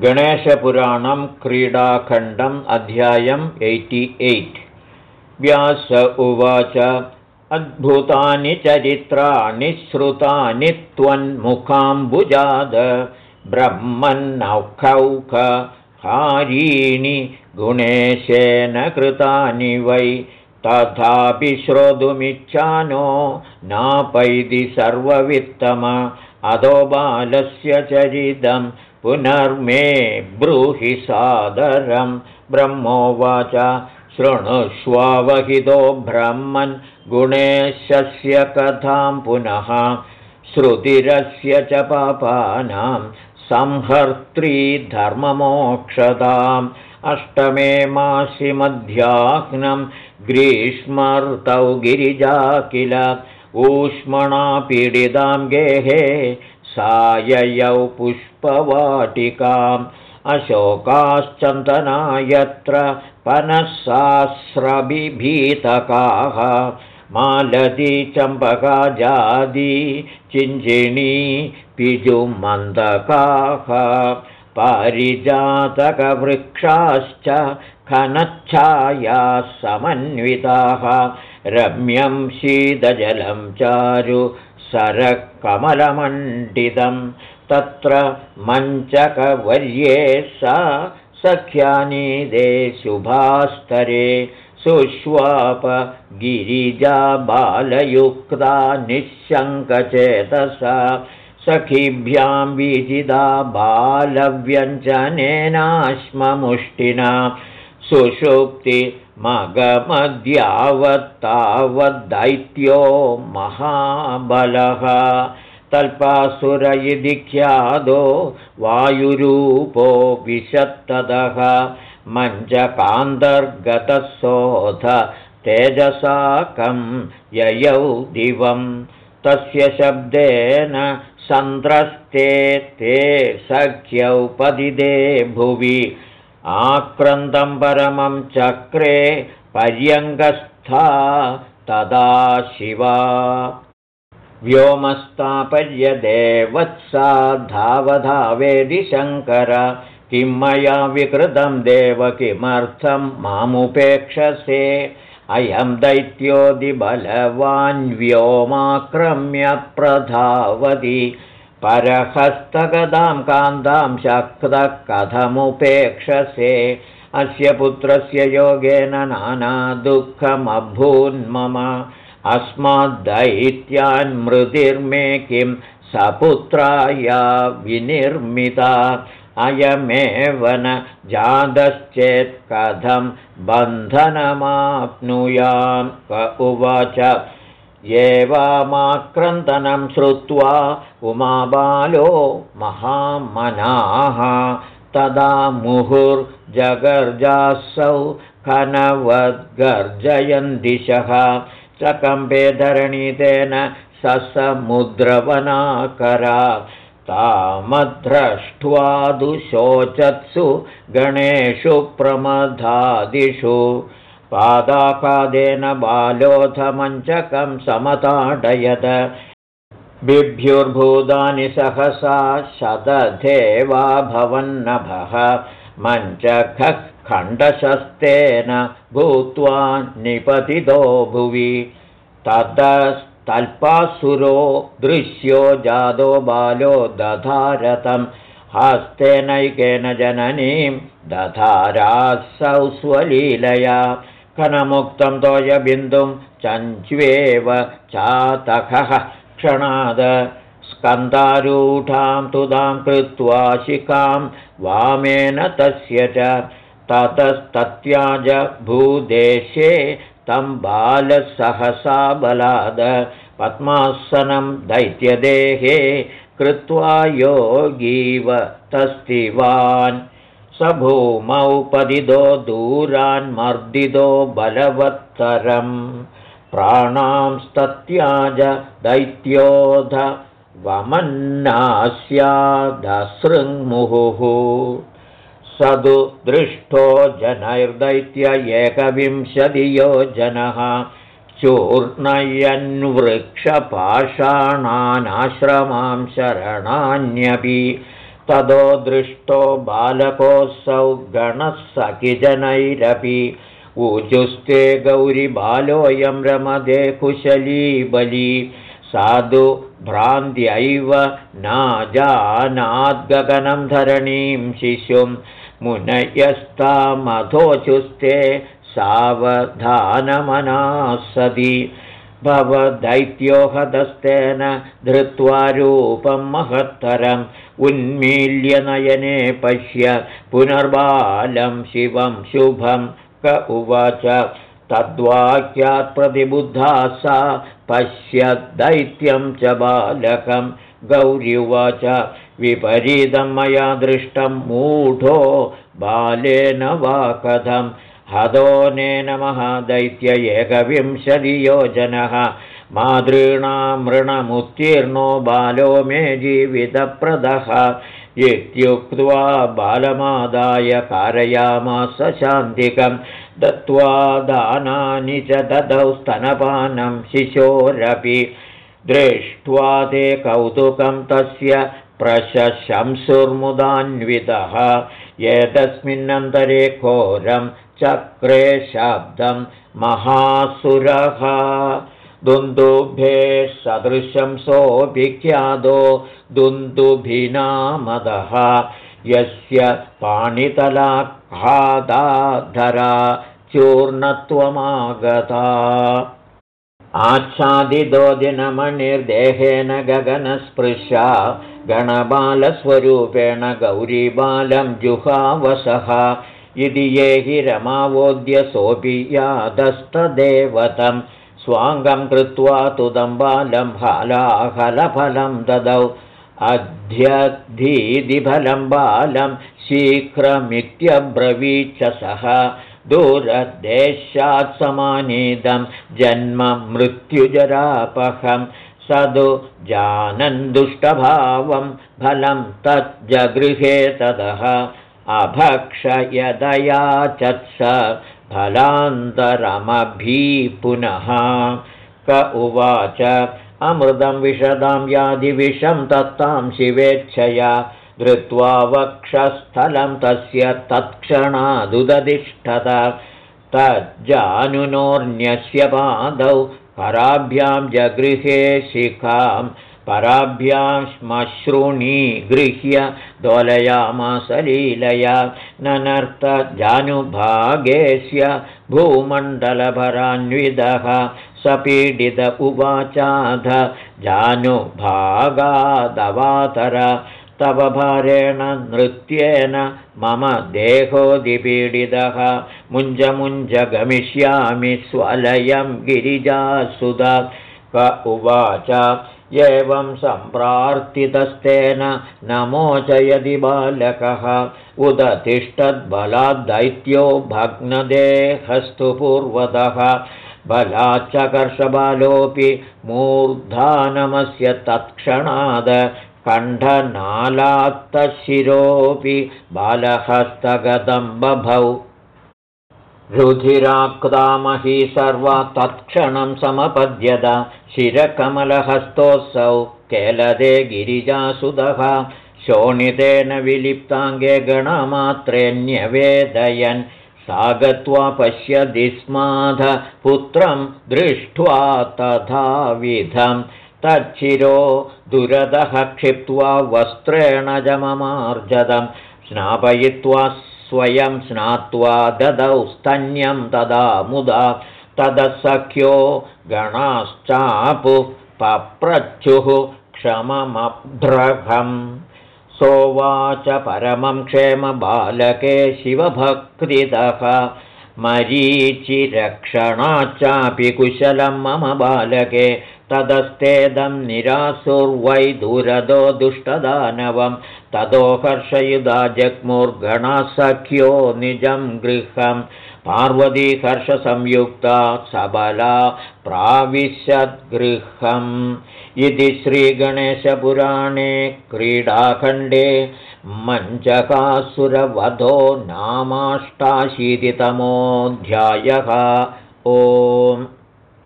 गणेशपुराणं क्रीडाखण्डम् अध्यायम् eighty eight. Vyasa उवाच अद्भुतानि चरित्राणि श्रुतानि त्वन्मुखाम्बुजाद हारीणि गुणेशेन कृतानि वै तथापि श्रोतुमिच्छानो नापैदि सर्ववित्तम अधो बालस्य चरितं पुनर्मे ब्रूहि सादरं ब्रह्मोवाच शृणुष्वावहितो ब्रह्मन् गुणेशस्य कथां पुनः श्रुतिरस्य च पापानां संहर्त्री धर्ममोक्षताम् अष्टमे मासि मध्याह्नं ग्रीष्मर्तौ गिरिजा किल ऊष्मणा पीडितां गेहे साययौ पुष्पवाटिकाम् अशोकाश्चन्दना यत्र मालती चम्पकाजादी चिञ्जिणी पिजुमन्दकाः पारिजातकवृक्षाश्च खनच्छायाः समन्विताः रम्यं शीतजलं चारु सरकमलमण्डितं तत्र मञ्चकवर्ये सा सख्यानीदे शुभास्तरे सुष्वाप गिरिजा बालयुक्ता निःशङ्कचेतसा। सखिभ्यां विजिदा बालव्यञ्जनेनाश्ममुष्टिना। सुषुप्ति मगमद्यावत्तावद्दैत्यो महाबलः तल्पासुर इति ख्यादो वायुरूपो विशत्ततः मञ्चकान्तर्गतसोऽथ तेजसाकं ययौ दिवं तस्य शब्देन सन्द्रस्ते ते सख्यौ पदिदे भुवि आक्रन्दं परमं चक्रे पर्यङ्गस्था तदा शिवा। व्योमस्तापर्यदेवत्सा धावधावेदि शङ्कर किं मया विकृतं देव किमर्थं मामुपेक्षसे? अयं दैत्योदिबलवान् व्योमाक्रम्य प्रधावति परहस्तगदां कान्तां शक्तः कथमुपेक्षसे अस्य पुत्रस्य योगेन नाना दुःखमभून्मम अस्माद्दैत्यान्मृतिर्मे किं सपुत्राया विनिर्मिता अयमेव न जातश्चेत् कथं बन्धनमाप्नुयां क उवाच एवामाक्रन्दनं श्रुत्वा उमाबालो महामनाः। तदा मुहुर्जगर्जासौ खनवद्गर्जयन् दिशः कम्बे धरणीतेन ससमुद्रवनाकरा तामद्रष्ट्वा दुशोचत्सु गणेषु प्रमदादिषु पादाकादेन बालोऽथमञ्चकं समताडयत। बिभ्युर्भूतानि सहसा शतधेवा भवन्नभः मञ्चखः खण्डशस्तेन भूत्वा निपतितो भुवि। ततस्तल्पासुरो दृश्यो जादो बालो दधारतं हस्तेनैकेन जननीं दधारासौ स्वलीलया खनमुक्तं तोयबिन्दुं चञ्च्वेव चातकः क्षणाद स्कन्दारूढां तुदां कृत्वा शिखां वामेन तस्य च ततस्तत्याज भूदेशे तं बालसहसा बलाद पद्मासनं दैत्यदेहे कृत्वा योगीव तस्तिवान् स भूमौ पदिदो दूरान्मर्दिदो बलवत्तरं प्राणांस्तत्याज दैत्योध वमन्नास्यादसृङ्मुहुः। सदु दृष्टो जनैर्दैत्य एकविंशतियोजनः चूर्णयन्वृक्षपाषाणानाश्रमां शरणान्यपि ततो दृष्टो बालकोऽसौ गणः सखिजनैरपि ऊजुस्ते गौरिबालोऽयं रमदे कुशली बली। साधु भ्रान्त्यैव नाजानाद्गगनं धरणीं शिशुं। मुनयस्तामधोचुस्ते सावधानमनासति भवदैत्यो हतस्तेन धृत्वा रूपं महत्तरम् उन्मील्यनयने पश्य पुनर्बालं शिवं शुभं क उवाच। तद्वाक्यात् प्रतिबुद्धा सा पश्य दैत्यं च बालकं। गौरी उवाच विपरीतं मया दृष्टं मूढो बालेन वा कथं? हदोनेन महादैत्य एकविंशतियोजनः मातॄणामृणमुत्तीर्णो बालो मे जीवितप्रदः। इत्युक्त्वा बालमादाय कारयामास शान्तिकं दत्त्वा दानानि च ददौ स्तनपानं शिशोरपि। दृष्ट्वा ते कौतुकं तस्य प्रशंसुर्मुदान्वितः। एतस्मिन्नन्तरे घोरं चक्रे शब्दं महासुरः दुन्दुभे सदृशं सोऽभिख्यादो दुन्दुभिनामदः। यस्य पाणितलाखादाधरा चूर्णत्वमागता। आच्छादितो दिनमणिर्देहेन गगनस्पृशा गणबालस्वरूपेण गौरीबालं जुहावसः। इति ये हि रमावोद्य सोऽपि यादस्तदेवतम् स्वाङ्गं कृत्वा तुदम्बालं हालाहलफलं ददौ। अध्यधीदिफलं बालं शीघ्रमित्यब्रवीच सः। दूरदेशात् समानीदं जन्म मृत्युजरापहं। स तु जानन्दुष्टभावं फलं तज्जगृहे ततः अभक्षयदया चत्स फलान्तरमभी पुनः क उवाच अमृतं विशदां यादिविषं तत्तां शिवेच्छया। धृत्वा वक्षस्थलं तस्य तत्क्षणादुदधिष्ठत। तज्जानुनोर्न्यस्य पादौ कराभ्यां जगृहे शिखां पराभ्यां श्मश्रूणी गृह्य दोलयामासलीलया ननर्तजानुभागेस्य भूमण्डलभरान्विदः सपीडित उवाचाध जानुभागादवातर तव भारेण नृत्येन मम देहोदिपीडितः मुञ्ज मुञ्ज गमिष्यामि स्वलयं गिरिजासुध क उवाच एवं सम्प्रार्थितस्तेन नमोचयदि बालकः उदतिष्ठद्बलाद्दैत्यो भग्नदेहस्तु पूर्वतः बलाच्चकर्षबालोऽपि मूर्धानमस्य तत्क्षणाद कण्ठनालात्तशिरोऽपि बालहस्तगतं बभौ रुधिराक्तामही सर्वा तत्क्षणं समपद्यत। शिरकमलहस्तोऽसौ केलदे गिरिजासुदः। शोणितेन विलिप्ताङ्गे गणमात्रेऽन्यवेदयन् सा गत्वा पश्यति स्माध पुत्रं दृष्ट्वा तथाविधं। तच्छिरो दुरदः क्षिप्त्वा वस्त्रेण जममार्जदं स्नापयित्वा स्वयं स्नात्वा ददौ स्तन्यं तदा मुदा तदसख्यो गणाश्चापुः पप्रच्छुः क्षममभ्रघम् सोवाच परमं क्षेमबालके शिवभक्तितः। मरीचिरक्षणाच्चापि कुशलं मम बालके तदस्तेदं निरासुर्वै दुरदो दुष्टदानवं। ततो हर्षयुधा जग्मुर्गणसख्यो निजं गृहम् पार्वतीहर्षसंयुक्ता सबला प्राविशद्गृहम्। इति श्रीगणेशपुराणे क्रीडाखण्डे मञ्चकासुरवधो नामाष्टाशीतितमोऽध्यायः। ओम्